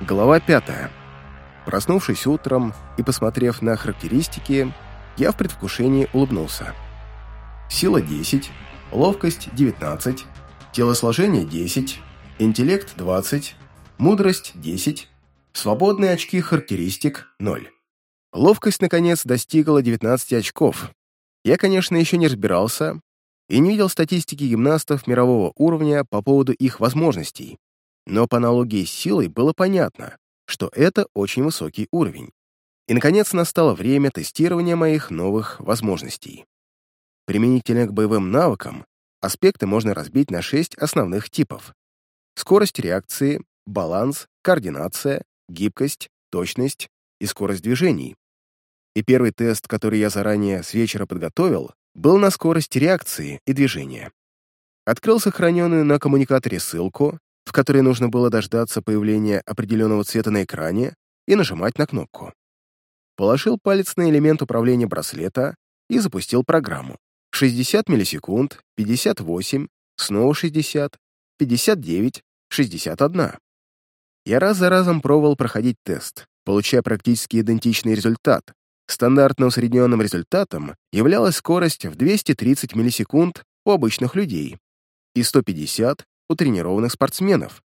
Глава 5. Проснувшись утром и посмотрев на характеристики, я в предвкушении улыбнулся. Сила 10, ловкость 19, телосложение 10, интеллект 20, мудрость 10, свободные очки характеристик 0. Ловкость, наконец, достигла 19 очков. Я, конечно, еще не разбирался и не видел статистики гимнастов мирового уровня по поводу их возможностей, но по аналогии с силой было понятно, что это очень высокий уровень. И, наконец, настало время тестирования моих новых возможностей. Применительно к боевым навыкам аспекты можно разбить на шесть основных типов. Скорость реакции, баланс, координация, гибкость, точность и скорость движений. И первый тест, который я заранее с вечера подготовил, был на скорость реакции и движения. Открыл сохраненную на коммуникаторе ссылку в которой нужно было дождаться появления определенного цвета на экране и нажимать на кнопку. Положил палец на элемент управления браслета и запустил программу. 60 миллисекунд, 58, снова 60, 59, 61. Я раз за разом пробовал проходить тест, получая практически идентичный результат. Стандартно усредненным результатом являлась скорость в 230 миллисекунд у обычных людей и 150 у тренированных спортсменов.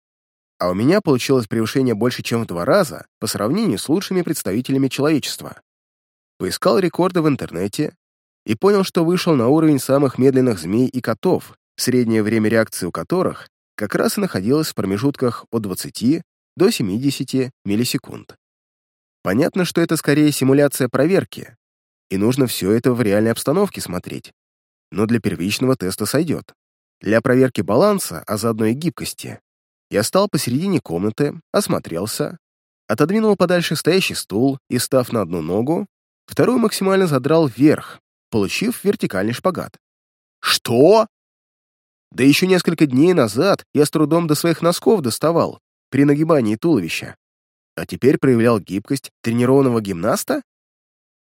А у меня получилось превышение больше, чем в два раза по сравнению с лучшими представителями человечества. Поискал рекорды в интернете и понял, что вышел на уровень самых медленных змей и котов, среднее время реакции у которых как раз и находилось в промежутках от 20 до 70 миллисекунд. Понятно, что это скорее симуляция проверки, и нужно все это в реальной обстановке смотреть, но для первичного теста сойдет. Для проверки баланса, а заодно и гибкости, я стал посередине комнаты, осмотрелся, отодвинул подальше стоящий стул и, став на одну ногу, вторую максимально задрал вверх, получив вертикальный шпагат. «Что?» Да еще несколько дней назад я с трудом до своих носков доставал при нагибании туловища, а теперь проявлял гибкость тренированного гимнаста?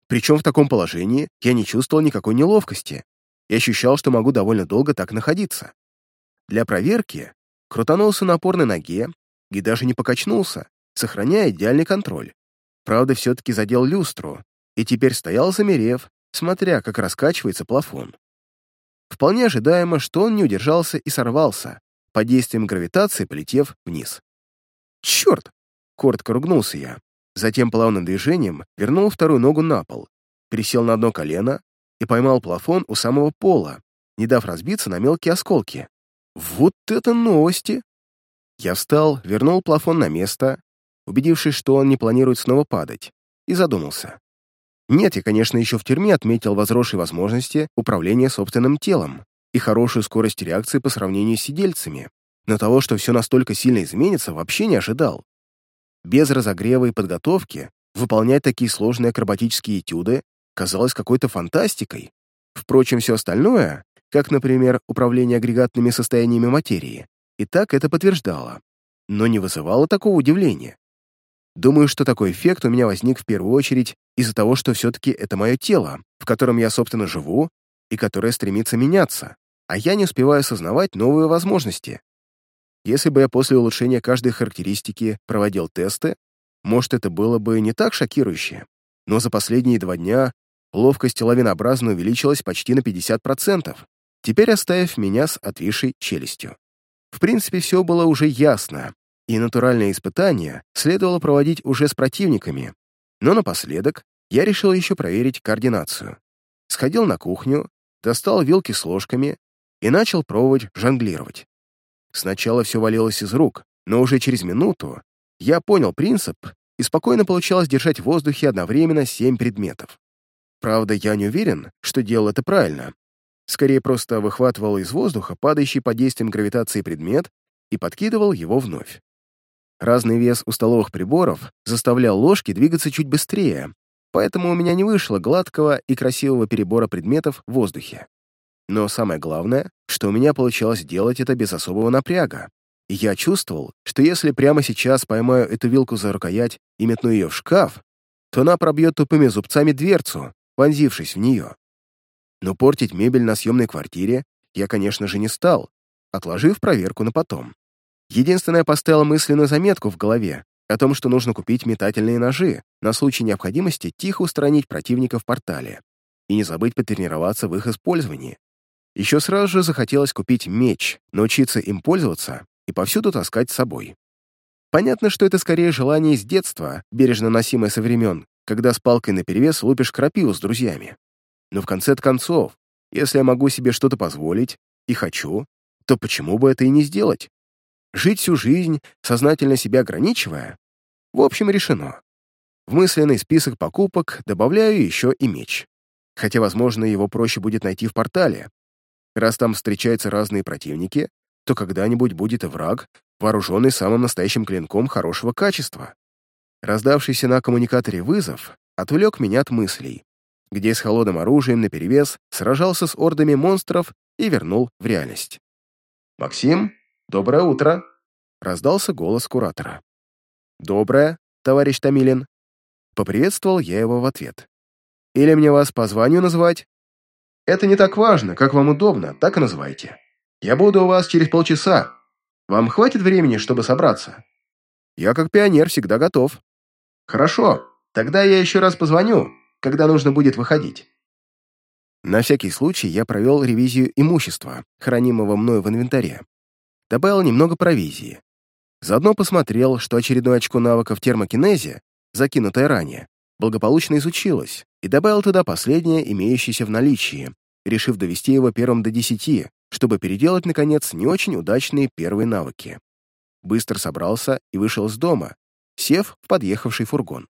Причем в таком положении я не чувствовал никакой неловкости, и ощущал, что могу довольно долго так находиться. Для проверки крутанулся на опорной ноге и даже не покачнулся, сохраняя идеальный контроль. Правда, все-таки задел люстру и теперь стоял замерев, смотря, как раскачивается плафон. Вполне ожидаемо, что он не удержался и сорвался, под действием гравитации полетев вниз. «Черт!» — коротко ругнулся я. Затем плавным движением вернул вторую ногу на пол, пересел на одно колено и поймал плафон у самого пола, не дав разбиться на мелкие осколки. Вот это новости! Я встал, вернул плафон на место, убедившись, что он не планирует снова падать, и задумался. Нет, я, конечно, еще в тюрьме отметил возросшие возможности управления собственным телом и хорошую скорость реакции по сравнению с сидельцами, но того, что все настолько сильно изменится, вообще не ожидал. Без разогрева и подготовки выполнять такие сложные акробатические этюды казалось какой-то фантастикой. Впрочем, все остальное, как, например, управление агрегатными состояниями материи, и так это подтверждало, но не вызывало такого удивления. Думаю, что такой эффект у меня возник в первую очередь из-за того, что все-таки это мое тело, в котором я, собственно, живу, и которое стремится меняться, а я не успеваю осознавать новые возможности. Если бы я после улучшения каждой характеристики проводил тесты, может, это было бы не так шокирующе, но за последние два дня Ловкость лавинообразно увеличилась почти на 50%, теперь оставив меня с отвисшей челюстью. В принципе, все было уже ясно, и натуральные испытания следовало проводить уже с противниками, но напоследок я решил еще проверить координацию. Сходил на кухню, достал вилки с ложками и начал пробовать жонглировать. Сначала все валилось из рук, но уже через минуту я понял принцип и спокойно получалось держать в воздухе одновременно семь предметов. Правда, я не уверен, что делал это правильно. Скорее, просто выхватывал из воздуха падающий под действием гравитации предмет и подкидывал его вновь. Разный вес у столовых приборов заставлял ложки двигаться чуть быстрее, поэтому у меня не вышло гладкого и красивого перебора предметов в воздухе. Но самое главное, что у меня получалось делать это без особого напряга. И я чувствовал, что если прямо сейчас поймаю эту вилку за рукоять и метну ее в шкаф, то она пробьет тупыми зубцами дверцу, вонзившись в нее. Но портить мебель на съемной квартире я, конечно же, не стал, отложив проверку на потом. Единственное, поставил мысленную заметку в голове, о том, что нужно купить метательные ножи на случай необходимости тихо устранить противника в портале и не забыть потренироваться в их использовании. Еще сразу же захотелось купить меч, научиться им пользоваться и повсюду таскать с собой. Понятно, что это скорее желание из детства, бережно носимое со времен, когда с палкой наперевес лупишь крапиву с друзьями. Но в конце концов, если я могу себе что-то позволить и хочу, то почему бы это и не сделать? Жить всю жизнь, сознательно себя ограничивая? В общем, решено. В мысленный список покупок добавляю еще и меч. Хотя, возможно, его проще будет найти в портале. Раз там встречаются разные противники, то когда-нибудь будет и враг, вооруженный самым настоящим клинком хорошего качества. Раздавшийся на коммуникаторе вызов отвлек меня от мыслей, где с холодным оружием наперевес сражался с ордами монстров и вернул в реальность. «Максим, доброе утро!» — раздался голос куратора. «Доброе, товарищ Томилин!» Поприветствовал я его в ответ. «Или мне вас по званию называть?» «Это не так важно, как вам удобно, так и называйте. Я буду у вас через полчаса. Вам хватит времени, чтобы собраться?» «Я как пионер всегда готов». «Хорошо, тогда я еще раз позвоню, когда нужно будет выходить». На всякий случай я провел ревизию имущества, хранимого мною в инвентаре. Добавил немного провизии. Заодно посмотрел, что очередное очко навыка в термокинезе, закинутое ранее, благополучно изучилось, и добавил туда последнее, имеющееся в наличии, решив довести его первым до десяти, чтобы переделать, наконец, не очень удачные первые навыки. Быстро собрался и вышел из дома, сев в подъехавший фургон.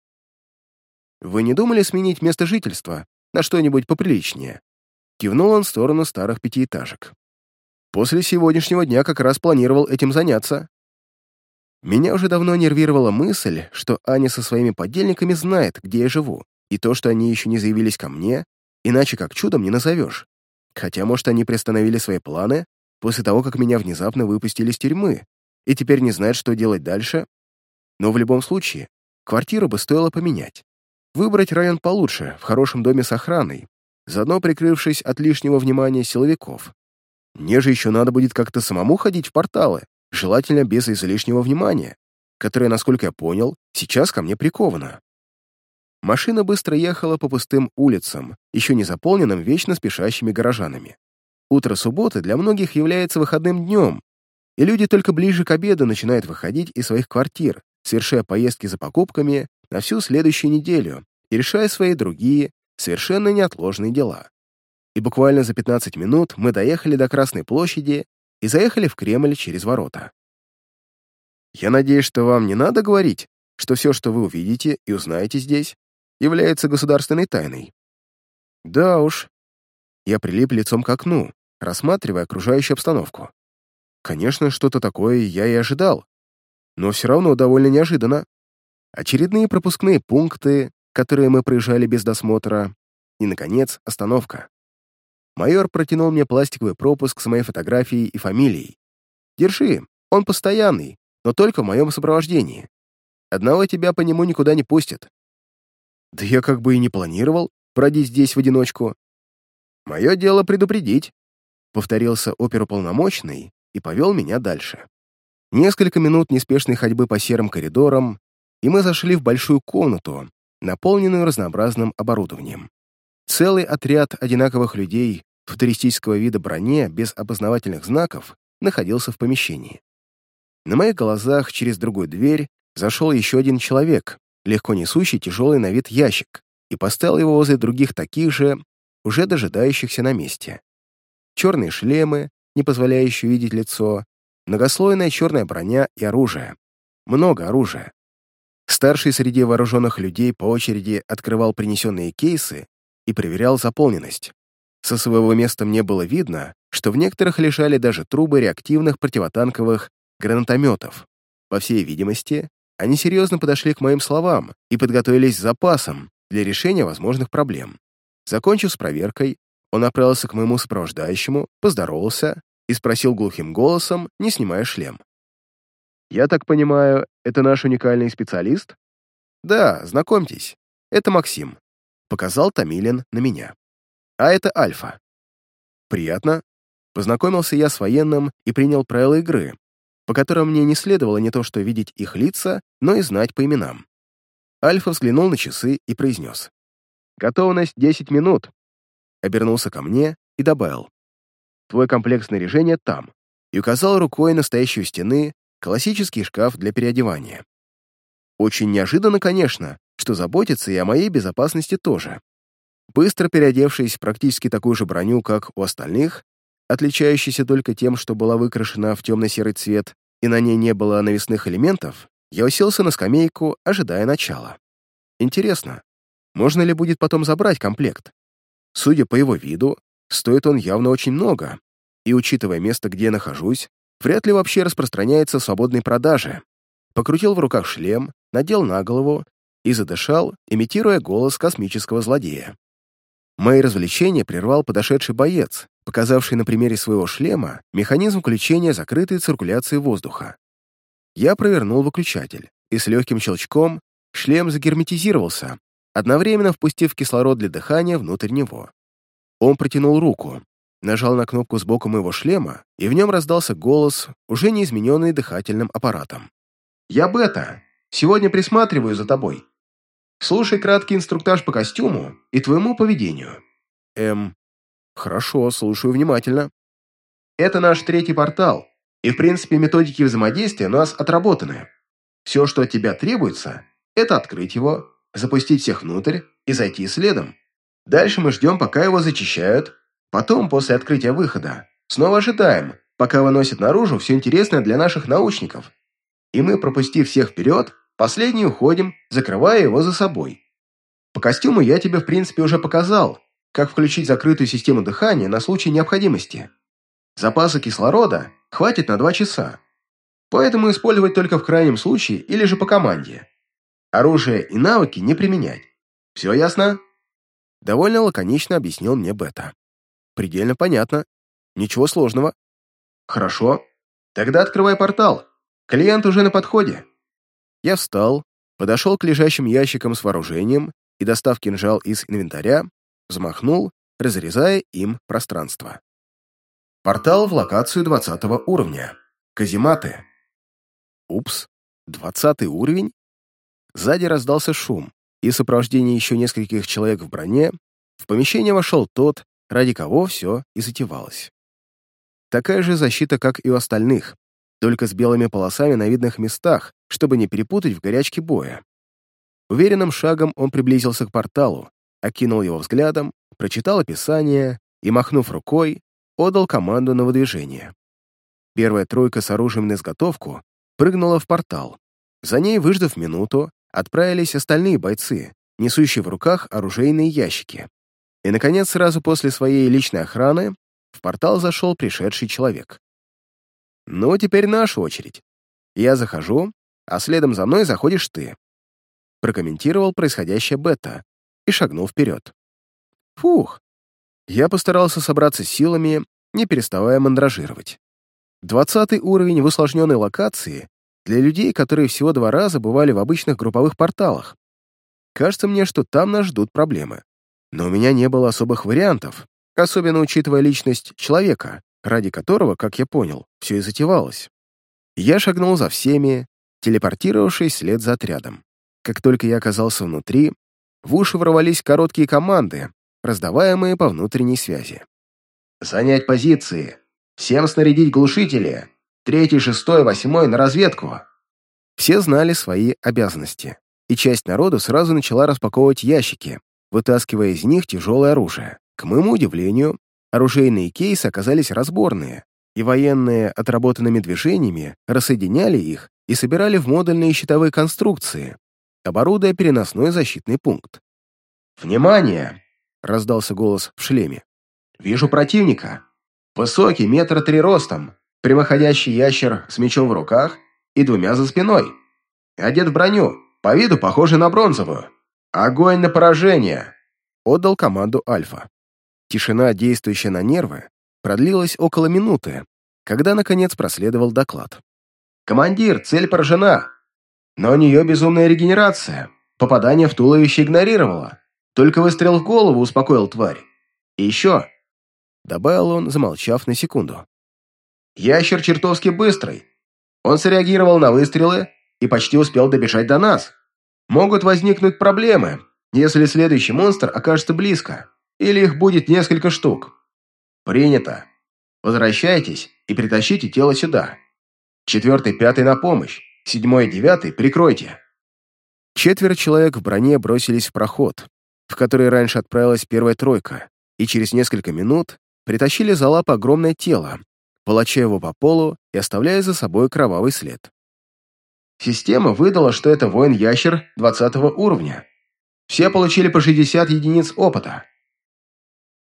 «Вы не думали сменить место жительства на что-нибудь поприличнее. Кивнул он в сторону старых пятиэтажек. После сегодняшнего дня как раз планировал этим заняться. Меня уже давно нервировала мысль, что Аня со своими подельниками знает, где я живу, и то, что они еще не заявились ко мне, иначе как чудом не назовешь. Хотя, может, они приостановили свои планы после того, как меня внезапно выпустили из тюрьмы, и теперь не знают, что делать дальше. Но в любом случае, квартиру бы стоило поменять. Выбрать район получше, в хорошем доме с охраной, заодно прикрывшись от лишнего внимания силовиков. Мне же еще надо будет как-то самому ходить в порталы, желательно без излишнего внимания, которое, насколько я понял, сейчас ко мне приковано. Машина быстро ехала по пустым улицам, еще не заполненным вечно спешащими горожанами. Утро субботы для многих является выходным днем, и люди только ближе к обеду начинают выходить из своих квартир, совершая поездки за покупками на всю следующую неделю и решая свои другие, совершенно неотложные дела. И буквально за 15 минут мы доехали до Красной площади и заехали в Кремль через ворота. Я надеюсь, что вам не надо говорить, что все, что вы увидите и узнаете здесь, является государственной тайной. Да уж. Я прилип лицом к окну, рассматривая окружающую обстановку. Конечно, что-то такое я и ожидал, но все равно довольно неожиданно. Очередные пропускные пункты, которые мы проезжали без досмотра, и, наконец, остановка. Майор протянул мне пластиковый пропуск с моей фотографией и фамилией. «Держи, он постоянный, но только в моем сопровождении. Одного тебя по нему никуда не пустят». «Да я как бы и не планировал бродить здесь в одиночку». «Мое дело предупредить», — повторился оперуполномоченный и повел меня дальше. Несколько минут неспешной ходьбы по серым коридорам, и мы зашли в большую комнату, наполненную разнообразным оборудованием. Целый отряд одинаковых людей в туристического вида броне без опознавательных знаков находился в помещении. На моих глазах через другую дверь зашел еще один человек, легко несущий тяжелый на вид ящик, и поставил его возле других таких же, уже дожидающихся на месте. Черные шлемы, не позволяющие видеть лицо, многослойная черная броня и оружие. Много оружия. Старший среди вооруженных людей по очереди открывал принесенные кейсы и проверял заполненность. Со своего места мне было видно, что в некоторых лежали даже трубы реактивных противотанковых гранатометов. По всей видимости, они серьезно подошли к моим словам и подготовились с запасом для решения возможных проблем. Закончив с проверкой, он направился к моему сопровождающему, поздоровался и спросил глухим голосом, не снимая шлем. «Я так понимаю, это наш уникальный специалист?» «Да, знакомьтесь, это Максим», — показал Томилин на меня. «А это Альфа». «Приятно». Познакомился я с военным и принял правила игры, по которым мне не следовало не то что видеть их лица, но и знать по именам. Альфа взглянул на часы и произнес. «Готовность 10 минут». Обернулся ко мне и добавил. «Твой комплект снаряжения там» и указал рукой на стены классический шкаф для переодевания. Очень неожиданно, конечно, что заботится и о моей безопасности тоже. Быстро переодевшись в практически такую же броню, как у остальных, отличающейся только тем, что была выкрашена в темно-серый цвет и на ней не было навесных элементов, я уселся на скамейку, ожидая начала. Интересно, можно ли будет потом забрать комплект? Судя по его виду, стоит он явно очень много, и, учитывая место, где я нахожусь, вряд ли вообще распространяется в свободной продаже. Покрутил в руках шлем, надел на голову и задышал, имитируя голос космического злодея. Мои развлечения прервал подошедший боец, показавший на примере своего шлема механизм включения закрытой циркуляции воздуха. Я провернул выключатель, и с легким щелчком шлем загерметизировался, одновременно впустив кислород для дыхания внутрь него. Он протянул руку, нажал на кнопку сбоку моего шлема, и в нем раздался голос, уже не измененный дыхательным аппаратом. «Я Бета. Сегодня присматриваю за тобой. Слушай краткий инструктаж по костюму и твоему поведению». «Эм, хорошо, слушаю внимательно». «Это наш третий портал, и, в принципе, методики взаимодействия у нас отработаны. Все, что от тебя требуется, это открыть его, запустить всех внутрь и зайти следом. Дальше мы ждем, пока его зачищают, потом, после открытия выхода, снова ожидаем, пока выносят наружу все интересное для наших научников. И мы, пропустив всех вперед, последний уходим, закрывая его за собой. По костюму я тебе, в принципе, уже показал, как включить закрытую систему дыхания на случай необходимости. Запаса кислорода хватит на два часа, поэтому использовать только в крайнем случае или же по команде. Оружие и навыки не применять. Все ясно?» Довольно лаконично объяснил мне Бета. «Предельно понятно. Ничего сложного». «Хорошо. Тогда открывай портал. Клиент уже на подходе». Я встал, подошел к лежащим ящикам с вооружением и, достав кинжал из инвентаря, взмахнул, разрезая им пространство. Портал в локацию 20 уровня. Казематы. Упс, 20 уровень? Сзади раздался шум, и в сопровождении еще нескольких человек в броне в помещение вошел тот, ради кого все и затевалось. Такая же защита, как и у остальных, только с белыми полосами на видных местах, чтобы не перепутать в горячке боя. Уверенным шагом он приблизился к порталу, окинул его взглядом, прочитал описание и, махнув рукой, отдал команду на выдвижение. Первая тройка с оружием на изготовку прыгнула в портал. За ней, выждав минуту, отправились остальные бойцы, несущие в руках оружейные ящики. И, наконец, сразу после своей личной охраны в портал зашел пришедший человек. «Ну, теперь наша очередь. Я захожу, а следом за мной заходишь ты», прокомментировал происходящее Бета и шагнул вперед. «Фух!» Я постарался собраться силами, не переставая мандражировать. Двадцатый уровень в усложненной локации для людей, которые всего два раза бывали в обычных групповых порталах. Кажется мне, что там нас ждут проблемы. Но у меня не было особых вариантов, особенно учитывая личность человека, ради которого, как я понял, все и затевалось. Я шагнул за всеми, телепортировавшись вслед за отрядом. Как только я оказался внутри, в уши ворвались короткие команды, раздаваемые по внутренней связи. «Занять позиции! Всем снарядить глушители! Третий, шестой, восьмой на разведку. Все знали свои обязанности, и часть народу сразу начала распаковывать ящики, вытаскивая из них тяжелое оружие. К моему удивлению, оружейные кейсы оказались разборные, и военные отработанными движениями рассоединяли их и собирали в модульные щитовые конструкции, оборудуя переносной защитный пункт. «Внимание!» — раздался голос в шлеме. «Вижу противника. Высокий, метра три ростом, прямоходящий ящер с мечом в руках и двумя за спиной. Одет в броню, по виду похожий на бронзовую. Огонь на поражение!» Отдал команду Альфа. Тишина, действующая на нервы, продлилась около минуты, когда, наконец, проследовал доклад. «Командир, цель поражена, но у нее безумная регенерация. Попадание в туловище игнорировала. Только выстрел в голову успокоил тварь. И еще...» Добавил он, замолчав на секунду. Ящер чертовски быстрый. Он среагировал на выстрелы и почти успел добежать до нас. Могут возникнуть проблемы, если следующий монстр окажется близко, или их будет несколько штук. Принято. Возвращайтесь и притащите тело сюда. Четвертый, пятый на помощь. Седьмой и девятый прикройте. Четверо человек в броне бросились в проход, в который раньше отправилась первая тройка, и через несколько минут притащили за лапы огромное тело, волоча его по полу и оставляя за собой кровавый след. Система выдала, что это воин-ящер 20 уровня. Все получили по 60 единиц опыта.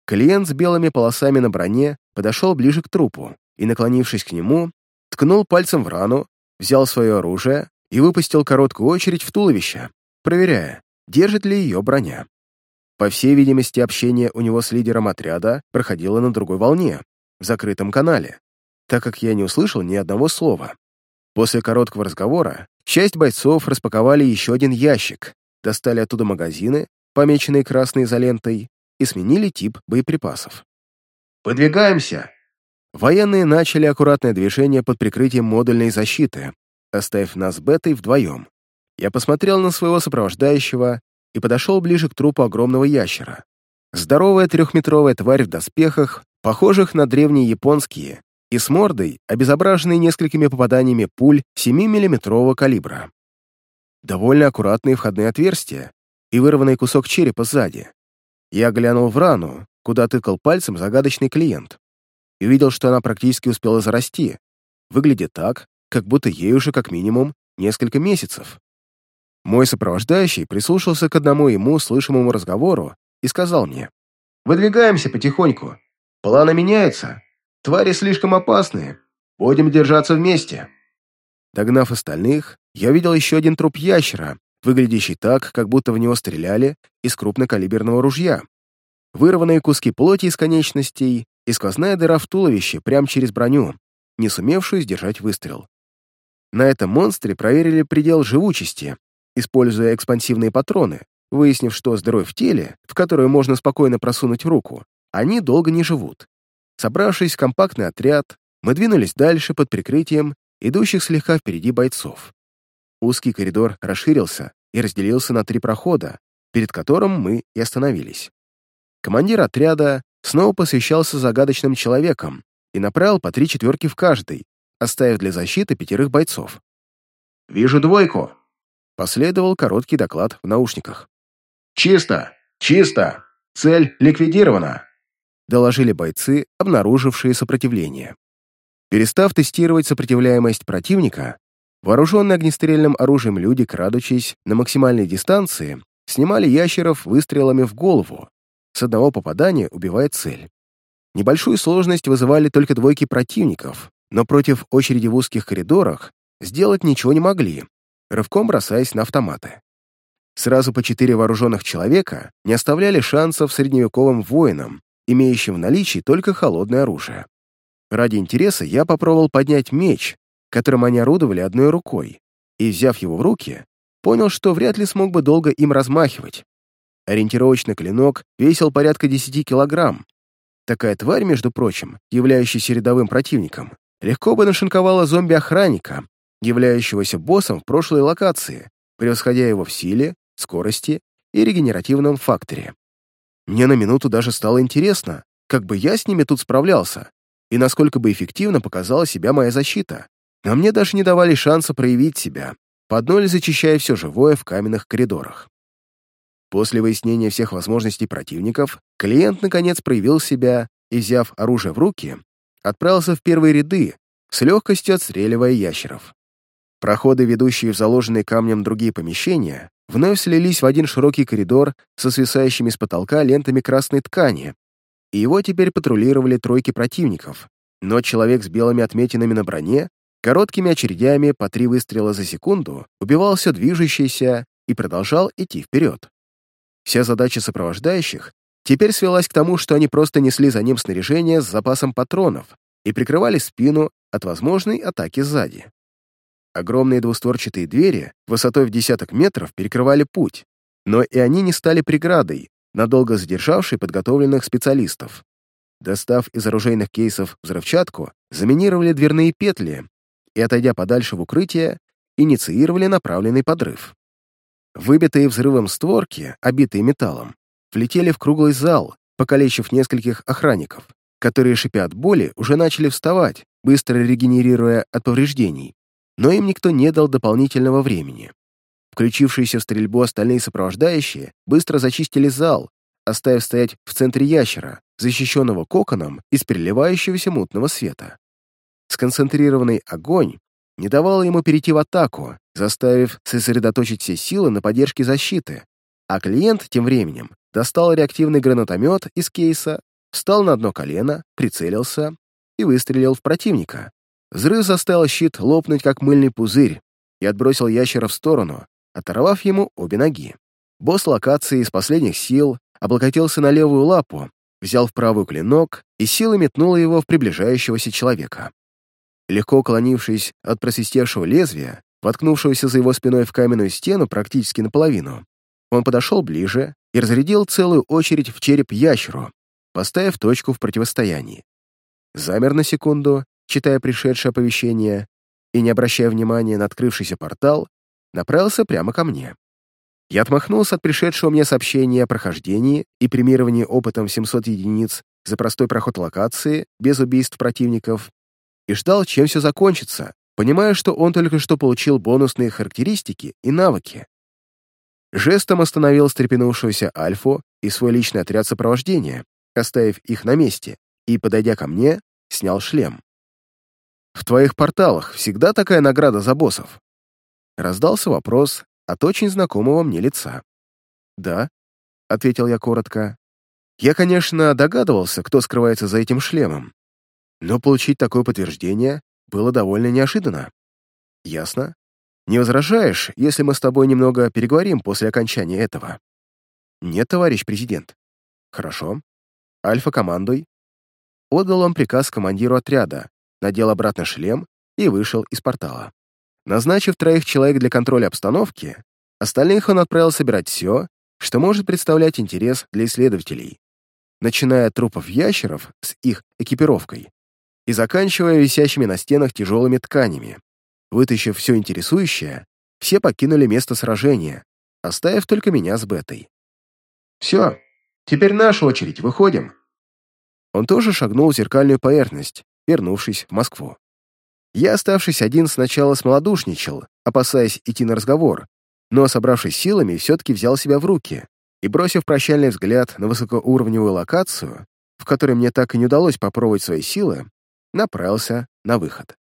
Клиент с белыми полосами на броне подошел ближе к трупу и, наклонившись к нему, ткнул пальцем в рану, взял свое оружие и выпустил короткую очередь в туловище, проверяя, держит ли ее броня. По всей видимости, общение у него с лидером отряда проходило на другой волне, в закрытом канале, так как я не услышал ни одного слова. После короткого разговора часть бойцов распаковали еще один ящик, достали оттуда магазины, помеченные красной изолентой, и сменили тип боеприпасов. «Подвигаемся!» Военные начали аккуратное движение под прикрытием модульной защиты, оставив нас с Бетой вдвоем. Я посмотрел на своего сопровождающего и подошел ближе к трупу огромного ящера. Здоровая трехметровая тварь в доспехах, похожих на древние японские, и с мордой, обезображенной несколькими попаданиями пуль 7-миллиметрового калибра. Довольно аккуратные входные отверстия и вырванный кусок черепа сзади. Я глянул в рану, куда тыкал пальцем загадочный клиент, и увидел, что она практически успела зарасти. Выглядит так, как будто ей уже как минимум несколько месяцев. Мой сопровождающий прислушался к одному ему слышимому разговору и сказал мне, «Выдвигаемся потихоньку. Планы меняются. Твари слишком опасные. Будем держаться вместе». Догнав остальных, я видел еще один труп ящера, выглядящий так, как будто в него стреляли из крупнокалиберного ружья. Вырванные куски плоти из конечностей и сквозная дыра в туловище прямо через броню, не сумевшую сдержать выстрел. На этом монстре проверили предел живучести, используя экспансивные патроны, выяснив, что дырой в теле, в которую можно спокойно просунуть руку, они долго не живут. Собравшись в компактный отряд, мы двинулись дальше под прикрытием идущих слегка впереди бойцов. Узкий коридор расширился и разделился на три прохода, перед которым мы и остановились. Командир отряда снова посвящался загадочным человекам и направил по три четверки в каждый, оставив для защиты пятерых бойцов. «Вижу двойку», — последовал короткий доклад в наушниках. «Чисто! Чисто! Цель ликвидирована!» — доложили бойцы, обнаружившие сопротивление. Перестав тестировать сопротивляемость противника, вооруженные огнестрельным оружием люди, крадучись на максимальной дистанции, снимали ящеров выстрелами в голову. С одного попадания убивает цель. Небольшую сложность вызывали только двойки противников, но против очереди в узких коридорах сделать ничего не могли, рывком бросаясь на автоматы. Сразу по четыре вооруженных человека не оставляли шансов средневековым воинам, имеющим в наличии только холодное оружие. Ради интереса я попробовал поднять меч, которым они орудовали одной рукой, и, взяв его в руки, понял, что вряд ли смог бы долго им размахивать. Ориентировочный клинок весил порядка 10 килограмм. Такая тварь, между прочим, являющаяся рядовым противником, легко бы нашинковала зомби-охранника, являющегося боссом в прошлой локации, превосходя его в силе, скорости и регенеративном факторе. Мне на минуту даже стало интересно, как бы я с ними тут справлялся, и насколько бы эффективно показала себя моя защита. Но мне даже не давали шанса проявить себя, под ноль зачищая все живое в каменных коридорах. После выяснения всех возможностей противников, клиент наконец проявил себя и, взяв оружие в руки, отправился в первые ряды, с легкостью отстреливая ящеров. Проходы, ведущие в заложенные камнем другие помещения, вновь слились в один широкий коридор со свисающими с потолка лентами красной ткани, и его теперь патрулировали тройки противников, но человек с белыми отметинами на броне короткими очередями по три выстрела за секунду убивал все движущееся и продолжал идти вперед. Вся задача сопровождающих теперь свелась к тому, что они просто несли за ним снаряжение с запасом патронов и прикрывали спину от возможной атаки сзади. Огромные двустворчатые двери высотой в десяток метров перекрывали путь, но и они не стали преградой, надолго задержавшей подготовленных специалистов. Достав из оружейных кейсов взрывчатку, заминировали дверные петли и, отойдя подальше в укрытие, инициировали направленный подрыв. Выбитые взрывом створки, обитые металлом, влетели в круглый зал, покалечив нескольких охранников, которые, шипя от боли, уже начали вставать, быстро регенерируя от повреждений. Но им никто не дал дополнительного времени. Включившиеся в стрельбу остальные сопровождающие быстро зачистили зал, оставив стоять в центре ящера, защищенного коконом из переливающегося мутного света. Сконцентрированный огонь не давал ему перейти в атаку, заставив сосредоточить все силы на поддержке защиты, а клиент тем временем достал реактивный гранатомет из кейса, встал на одно колено, прицелился и выстрелил в противника. Взрыв заставил щит лопнуть, как мыльный пузырь, и отбросил ящера в сторону, оторвав ему обе ноги. Босс локации из последних сил облокотился на левую лапу, взял в правую клинок и силой метнул его в приближающегося человека. Легко уклонившись от просвистевшего лезвия, воткнувшегося за его спиной в каменную стену практически наполовину, он подошел ближе и разрядил целую очередь в череп ящеру, поставив точку в противостоянии. Замер на секунду, читая пришедшее оповещение, и, не обращая внимания на открывшийся портал, направился прямо ко мне. Я отмахнулся от пришедшего мне сообщения о прохождении и премировании опытом 700 единиц за простой проход локации без убийств противников и ждал, чем все закончится, понимая, что он только что получил бонусные характеристики и навыки. Жестом остановил стрепенувшуюся Альфу и свой личный отряд сопровождения, оставив их на месте, и, подойдя ко мне, снял шлем. «В твоих порталах всегда такая награда за боссов?» Раздался вопрос от очень знакомого мне лица. «Да», — ответил я коротко. «Я, конечно, догадывался, кто скрывается за этим шлемом, но получить такое подтверждение было довольно неожиданно. Ясно. Не возражаешь, если мы с тобой немного переговорим после окончания этого? Нет, товарищ президент. Хорошо. Альфа, командуй. Отдал он приказ командиру отряда, надел обратно шлем и вышел из портала. Назначив троих человек для контроля обстановки, остальных он отправил собирать все, что может представлять интерес для исследователей, начиная от трупов ящеров с их экипировкой и заканчивая висящими на стенах тяжелыми тканями. Вытащив все интересующее, все покинули место сражения, оставив только меня с Бетой. «Все, теперь наша очередь, выходим». Он тоже шагнул в зеркальную поверхность, вернувшись в Москву. Я, оставшись один, сначала смолодушничал, опасаясь идти на разговор, но, собравшись силами, все-таки взял себя в руки и, бросив прощальный взгляд на высокоуровневую локацию, в которой мне так и не удалось попробовать свои силы, направился на выход.